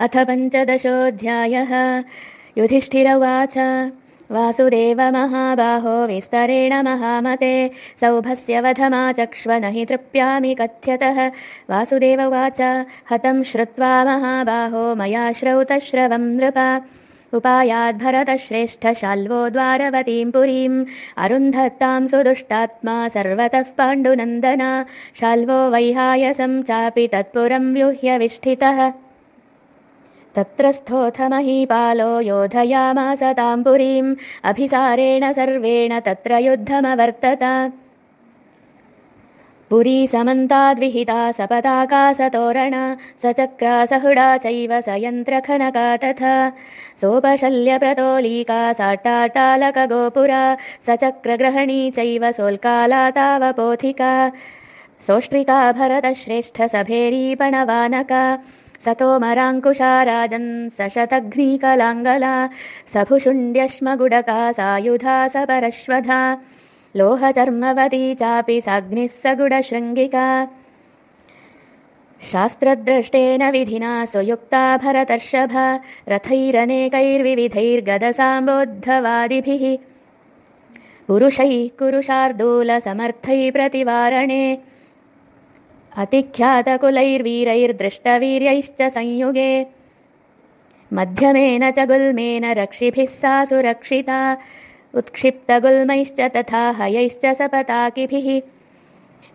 अथ पञ्चदशोऽध्यायः। युधिष्ठिर उवाच वासुदेव विस्तरेण महामते सौभस्य वधमाचक्ष्व न हि तृप्यामि कथ्यतः। वासुदेव उवाच हतं श्रुत्वा महाबाहो मया श्रौतश्रवं नृप। उपायाद्भरतश्रेष्ठशाल्वो द्वारवतीं पुरीम् अरुन्धत्तां सुदुष्टात्मा सर्वतः पाण्डुनन्दना। शाल्वो वैहायसं चापि तत्पुरं व्यूह्यविष्ठितः स्थोऽथ महीपालो योधयामास ताम् पुरीम् अभिसारेण सर्वेण तत्र युद्धमवर्तत। पुरी समन्ताद्विहिता सपताका सतोरण। स चक्रा सहुडा चैव स यन्त्रखनका तथा सोपशल्यप्रतोलीका साटाटालकगोपुरा स चक्रग्रहणी चैव सोल्काला तावपोथिका सोष्ट्रिका भरतश्रेष्ठसभेरीपणवानका सतोमराङ्कुशा राजन् सशतघ्नीकलाङ्गला सभुषुण्ड्यश्मगुडका सायुधा सपरश्वधा लोहचर्मवती चापि साग्निः सगुडशृङ्गिका। शास्त्रद्रष्टेन विधिना सुयुक्ता भरतर्षभ रथैरनेकैर्विविधैर्गदसाम्बोद्धवादिभिः। पुरुषैः कुरुशार्दूलसमर्थैः प्रतिवारणे अतिख्यातकुलैर्वीरैर्दृष्टवीर्यैश्च संयुगे। मध्यमेन च गुल्मेन रक्षिभिः सा सुरक्षिता उत्क्षिप्तगुल्मैश्च तथा हयैश्च सपताकिभिः।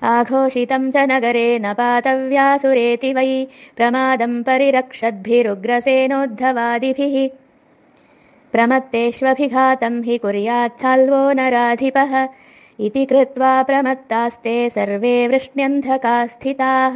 आघोषितं च नगरे न पातव्यासुरेति वै प्रमादं परिरक्षद्भिरुग्रसेनोद्धवादिभिः। प्रमत्तेष्वभिघातं हि कुर्याच्छाल्वो नराधिपः इति कृत्वा प्रमत्तास्ते सर्वे वृष्ण्यन्धका स्थिताः